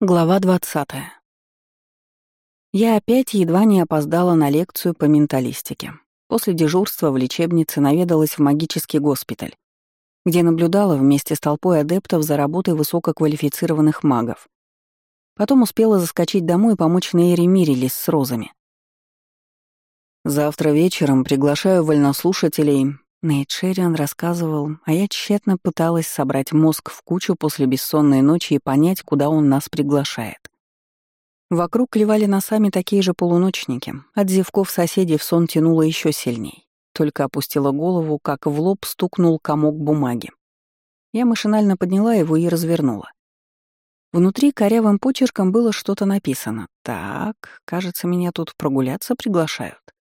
Глава 20. Я опять едва не опоздала на лекцию по менталистике. После дежурства в лечебнице наведалась в магический госпиталь, где наблюдала вместе с толпой адептов за работой высококвалифицированных магов. Потом успела заскочить домой и помочь Нейре Мирилис с розами. «Завтра вечером приглашаю вольнослушателей Нейт Шерриан рассказывал, а я тщетно пыталась собрать мозг в кучу после бессонной ночи и понять, куда он нас приглашает. Вокруг клевали носами такие же полуночники. От зевков соседей в сон тянуло еще сильней. Только опустила голову, как в лоб стукнул комок бумаги. Я машинально подняла его и развернула. Внутри корявым почерком было что-то написано. Так, кажется, меня тут прогуляться приглашают.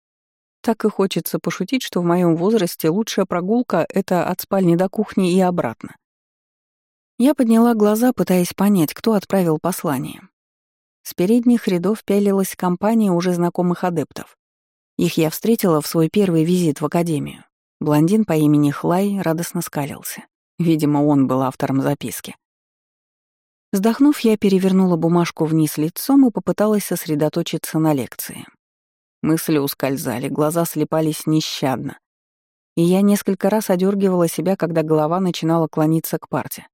Так и хочется пошутить, что в моем возрасте лучшая прогулка — это от спальни до кухни и обратно. Я подняла глаза, пытаясь понять, кто отправил послание. С передних рядов пялилась компания уже знакомых адептов. Их я встретила в свой первый визит в академию. Блондин по имени Хлай радостно скалился. Видимо, он был автором записки. Вздохнув, я перевернула бумажку вниз лицом и попыталась сосредоточиться на лекции. Мысли ускользали, глаза слепались нещадно. И я несколько раз одергивала себя, когда голова начинала клониться к парте.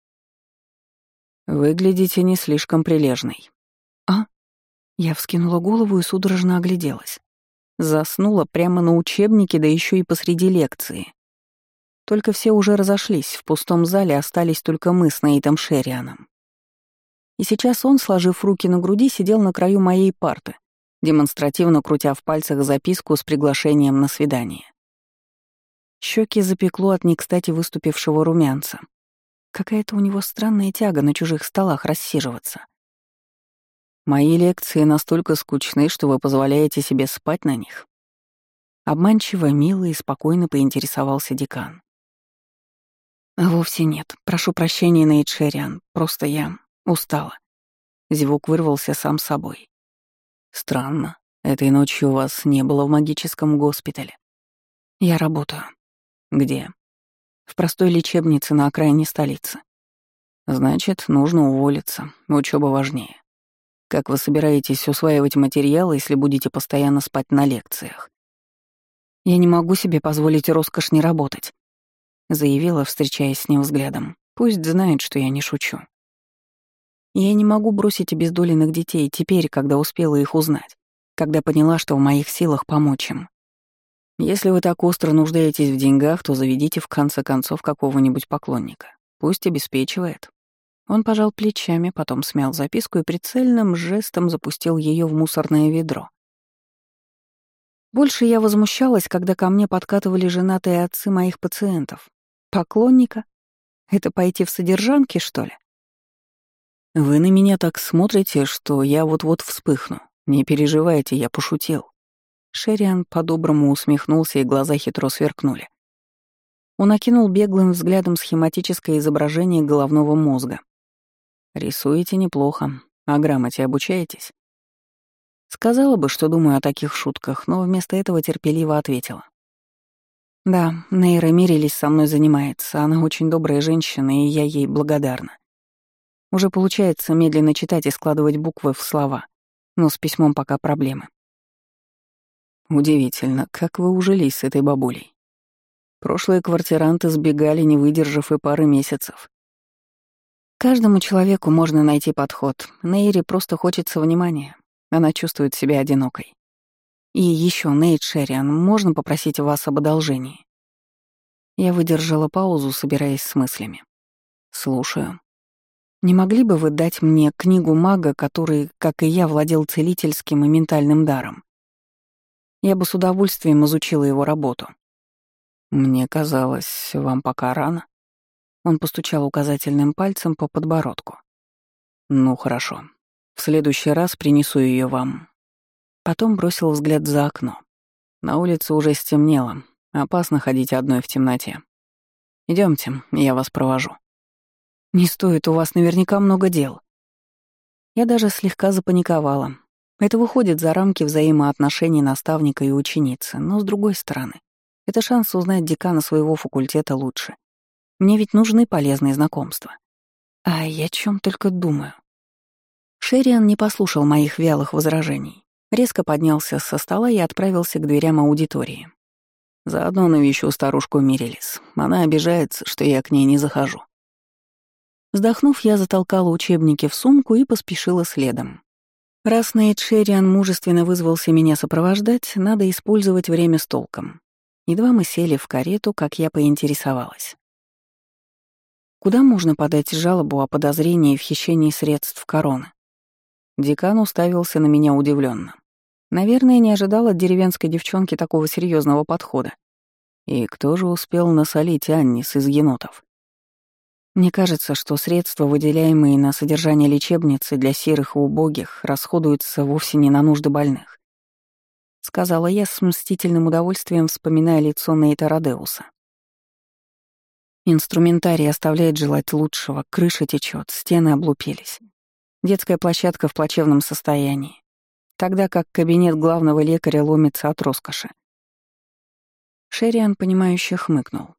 «Выглядите не слишком прилежной». «А?» Я вскинула голову и судорожно огляделась. Заснула прямо на учебнике, да еще и посреди лекции. Только все уже разошлись, в пустом зале остались только мы с Нейтом Шерианом. И сейчас он, сложив руки на груди, сидел на краю моей парты, демонстративно крутя в пальцах записку с приглашением на свидание. Щеки запекло от некстати выступившего румянца. Какая-то у него странная тяга на чужих столах рассиживаться. Мои лекции настолько скучны, что вы позволяете себе спать на них. Обманчиво, мило и спокойно поинтересовался декан. «Вовсе нет. Прошу прощения, Нейтшериан. Просто я устала». Звук вырвался сам собой. Странно. Этой ночью у вас не было в магическом госпитале. Я работаю. Где? В простой лечебнице на окраине столицы. Значит, нужно уволиться. Учеба важнее. Как вы собираетесь усваивать материалы, если будете постоянно спать на лекциях? Я не могу себе позволить роскошь не работать, заявила, встречаясь с ним взглядом. Пусть знает, что я не шучу. Я не могу бросить обездоленных детей теперь, когда успела их узнать, когда поняла, что в моих силах помочь им. Если вы так остро нуждаетесь в деньгах, то заведите в конце концов какого-нибудь поклонника. Пусть обеспечивает. Он пожал плечами, потом смял записку и прицельным жестом запустил ее в мусорное ведро. Больше я возмущалась, когда ко мне подкатывали женатые отцы моих пациентов. Поклонника? Это пойти в содержанки, что ли? «Вы на меня так смотрите, что я вот-вот вспыхну. Не переживайте, я пошутил». Шериан по-доброму усмехнулся, и глаза хитро сверкнули. Он окинул беглым взглядом схематическое изображение головного мозга. «Рисуете неплохо. А грамоте обучаетесь?» Сказала бы, что думаю о таких шутках, но вместо этого терпеливо ответила. «Да, Нейра Мирились со мной занимается. Она очень добрая женщина, и я ей благодарна. Уже получается медленно читать и складывать буквы в слова, но с письмом пока проблемы. Удивительно, как вы ужились с этой бабулей. Прошлые квартиранты сбегали, не выдержав и пары месяцев. Каждому человеку можно найти подход. Нейре просто хочется внимания. Она чувствует себя одинокой. И еще, Нейт Шерриан, можно попросить вас об одолжении? Я выдержала паузу, собираясь с мыслями. Слушаю. Не могли бы вы дать мне книгу мага, который, как и я, владел целительским и ментальным даром? Я бы с удовольствием изучила его работу. Мне казалось, вам пока рано. Он постучал указательным пальцем по подбородку. Ну хорошо. В следующий раз принесу ее вам. Потом бросил взгляд за окно. На улице уже стемнело. Опасно ходить одной в темноте. Идемте, я вас провожу. Не стоит, у вас наверняка много дел. Я даже слегка запаниковала. Это выходит за рамки взаимоотношений наставника и ученицы, но с другой стороны, это шанс узнать декана своего факультета лучше. Мне ведь нужны полезные знакомства. А я о чем только думаю. Шериан не послушал моих вялых возражений. Резко поднялся со стола и отправился к дверям аудитории. Заодно навещу старушку Мирелис. Она обижается, что я к ней не захожу. Вздохнув, я затолкала учебники в сумку и поспешила следом. Раз Нейт Шериан мужественно вызвался меня сопровождать, надо использовать время с толком. Едва мы сели в карету, как я поинтересовалась. Куда можно подать жалобу о подозрении в хищении средств короны? Декан уставился на меня удивленно. Наверное, не ожидал от деревенской девчонки такого серьезного подхода. И кто же успел насолить Аннис из енотов? Мне кажется, что средства, выделяемые на содержание лечебницы для серых и убогих, расходуются вовсе не на нужды больных. Сказала я с мстительным удовольствием, вспоминая лицо Нейта Родеуса. Инструментарий оставляет желать лучшего, крыша течет, стены облупились. Детская площадка в плачевном состоянии, тогда как кабинет главного лекаря ломится от роскоши. Шериан, понимающе хмыкнул.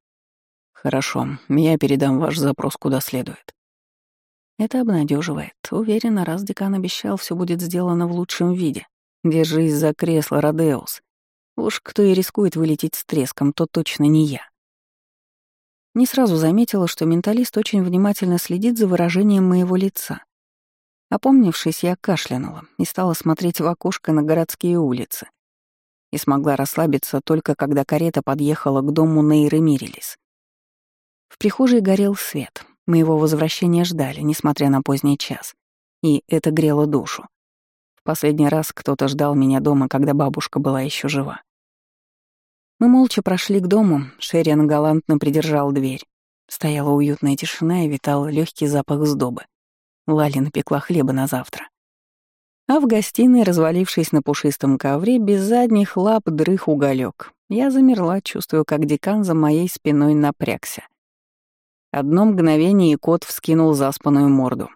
«Хорошо, я передам ваш запрос куда следует». Это обнадеживает. Уверена, раз декан обещал, все будет сделано в лучшем виде. Держись за кресло, Родеус. Уж кто и рискует вылететь с треском, то точно не я. Не сразу заметила, что менталист очень внимательно следит за выражением моего лица. Опомнившись, я кашлянула и стала смотреть в окошко на городские улицы. И смогла расслабиться только когда карета подъехала к дому Нейры Мирилис. В прихожей горел свет. Моего возвращения ждали, несмотря на поздний час. И это грело душу. В последний раз кто-то ждал меня дома, когда бабушка была еще жива. Мы молча прошли к дому, Шерриан галантно придержал дверь. Стояла уютная тишина и витал легкий запах сдобы. Лали напекла хлеба на завтра. А в гостиной, развалившись на пушистом ковре, без задних лап дрых уголек. Я замерла, чувствуя, как декан за моей спиной напрягся. Одно мгновение, и кот вскинул заспанную морду.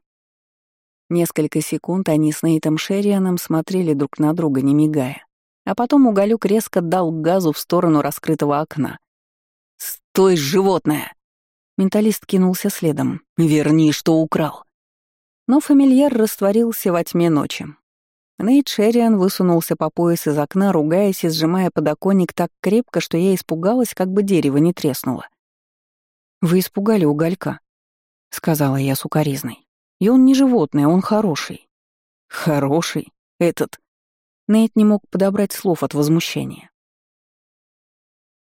Несколько секунд они с Нейтом Шеррианом смотрели друг на друга, не мигая. А потом уголек резко дал газу в сторону раскрытого окна. «Стой, животное!» Менталист кинулся следом. «Верни, что украл!» Но фамильяр растворился во тьме ночи. Нейт Шерриан высунулся по пояс из окна, ругаясь и сжимая подоконник так крепко, что я испугалась, как бы дерево не треснуло. «Вы испугали уголька», — сказала я сукоризной. «И он не животное, он хороший». «Хороший? Этот...» Нейт не мог подобрать слов от возмущения.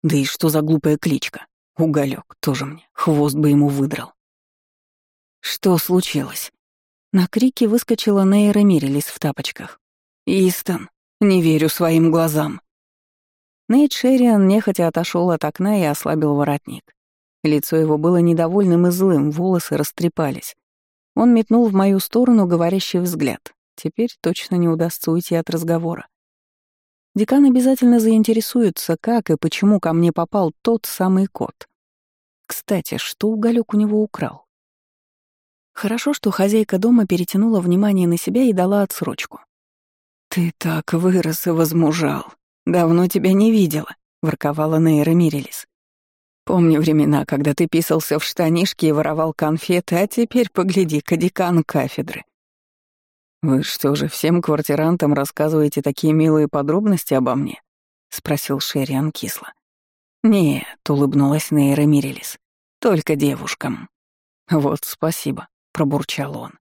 «Да и что за глупая кличка? Уголек тоже мне, хвост бы ему выдрал». «Что случилось?» На крики выскочила Нейра Мирилис в тапочках. «Истон, не верю своим глазам». Нейт Шерриан нехотя отошел от окна и ослабил воротник. Лицо его было недовольным и злым, волосы растрепались. Он метнул в мою сторону говорящий взгляд. Теперь точно не удастся уйти от разговора. Декан обязательно заинтересуется, как и почему ко мне попал тот самый кот. Кстати, что уголек у него украл? Хорошо, что хозяйка дома перетянула внимание на себя и дала отсрочку. «Ты так вырос и возмужал. Давно тебя не видела», — ворковала Нейра Мирелис. Помню времена, когда ты писался в штанишки и воровал конфеты, а теперь погляди-ка, декан кафедры. Вы что же, всем квартирантам рассказываете такие милые подробности обо мне? спросил Шерриан кисло. Нет, улыбнулась Нейра Мирелис. Только девушкам. Вот спасибо, пробурчал он.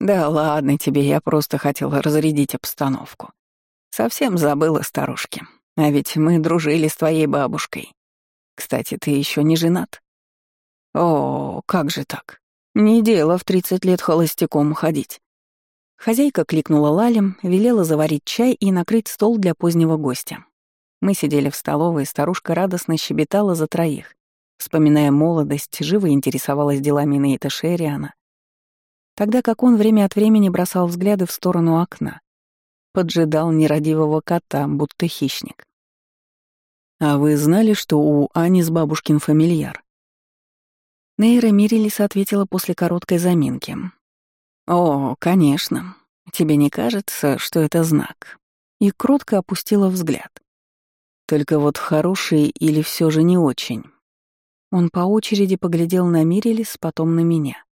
Да ладно тебе, я просто хотела разрядить обстановку. Совсем забыла старушки. А ведь мы дружили с твоей бабушкой. Кстати, ты еще не женат? О, как же так? Не дело в 30 лет холостяком ходить. Хозяйка кликнула лалем, велела заварить чай и накрыть стол для позднего гостя. Мы сидели в столовой, старушка радостно щебетала за троих, вспоминая молодость, живо интересовалась делами Нейта Шериана, тогда как он время от времени бросал взгляды в сторону окна, поджидал нерадивого кота, будто хищник. «А вы знали, что у Ани с бабушкин фамильяр?» Нейра Мирилис ответила после короткой заминки. «О, конечно. Тебе не кажется, что это знак?» И кротко опустила взгляд. «Только вот хороший или все же не очень?» Он по очереди поглядел на Мирилис, потом на меня.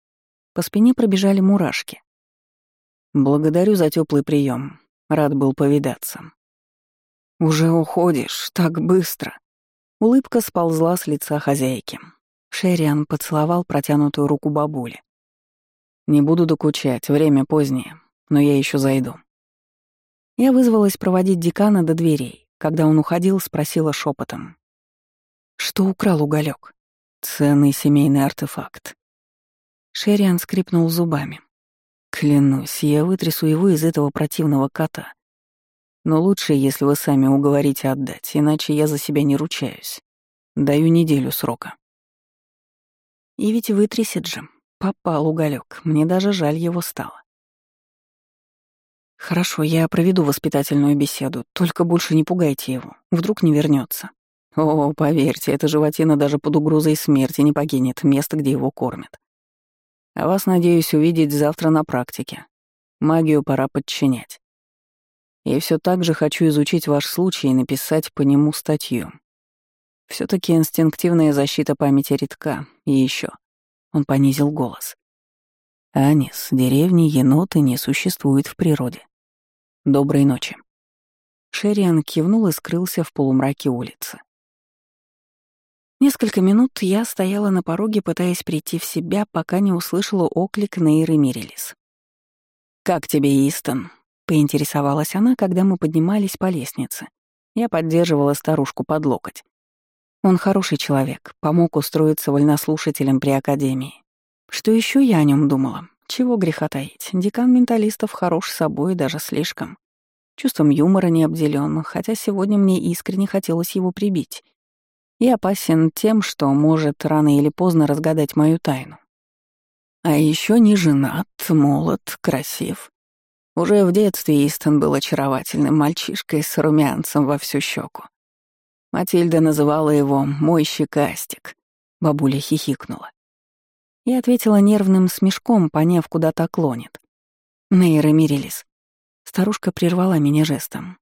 По спине пробежали мурашки. Благодарю за теплый прием. Рад был повидаться. Уже уходишь, так быстро. Улыбка сползла с лица хозяйки. Шериан поцеловал протянутую руку бабули. Не буду докучать, время позднее, но я еще зайду. Я вызвалась проводить декана до дверей. Когда он уходил, спросила шепотом: Что украл уголек? Ценный семейный артефакт. Шериан скрипнул зубами. Клянусь, я вытрясу его из этого противного кота. Но лучше, если вы сами уговорите отдать, иначе я за себя не ручаюсь. Даю неделю срока. И ведь вытрясет же. Попал уголек. Мне даже жаль его стало. Хорошо, я проведу воспитательную беседу, только больше не пугайте его. Вдруг не вернется. О, поверьте, эта животина даже под угрозой смерти не покинет место, где его кормят. А вас, надеюсь, увидеть завтра на практике. Магию пора подчинять. И все так же хочу изучить ваш случай и написать по нему статью. все таки инстинктивная защита памяти редка. И еще. Он понизил голос. Анис, деревни еноты не существуют в природе. Доброй ночи. Шериан кивнул и скрылся в полумраке улицы. Несколько минут я стояла на пороге, пытаясь прийти в себя, пока не услышала оклик Нейры Мирелис. «Как тебе, Истон?» Поинтересовалась она, когда мы поднимались по лестнице. Я поддерживала старушку под локоть. Он хороший человек, помог устроиться вольнослушателем при академии. Что еще я о нем думала? Чего греха таить? Декан менталистов хорош собой, даже слишком. Чувством юмора не обделен, хотя сегодня мне искренне хотелось его прибить. И опасен тем, что может рано или поздно разгадать мою тайну. А еще не женат, молод, красив. Уже в детстве Истон был очаровательным мальчишкой с румянцем во всю щеку. Матильда называла его «мой щекастик», — бабуля хихикнула. И ответила нервным смешком, поняв, куда так клонит. Нейра Мирилис. Старушка прервала меня жестом.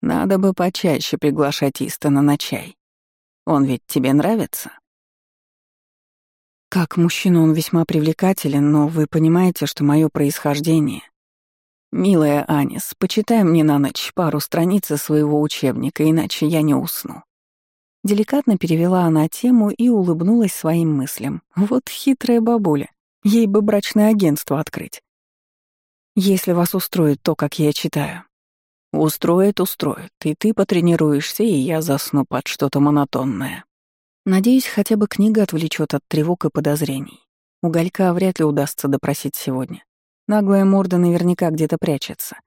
«Надо бы почаще приглашать Истона на чай. Он ведь тебе нравится?» Как мужчина он весьма привлекателен, но вы понимаете, что мое происхождение «Милая Анис, почитай мне на ночь пару страниц своего учебника, иначе я не усну». Деликатно перевела она тему и улыбнулась своим мыслям. Вот хитрая бабуля. Ей бы брачное агентство открыть. Если вас устроит то, как я читаю. Устроит, устроит. И ты потренируешься, и я засну под что-то монотонное. Надеюсь, хотя бы книга отвлечет от тревог и подозрений. Уголька вряд ли удастся допросить сегодня. Наглая морда наверняка где-то прячется.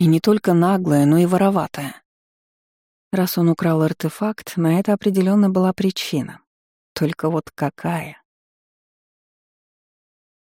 И не только наглая, но и вороватая. Раз он украл артефакт, на это определенно была причина. Только вот какая?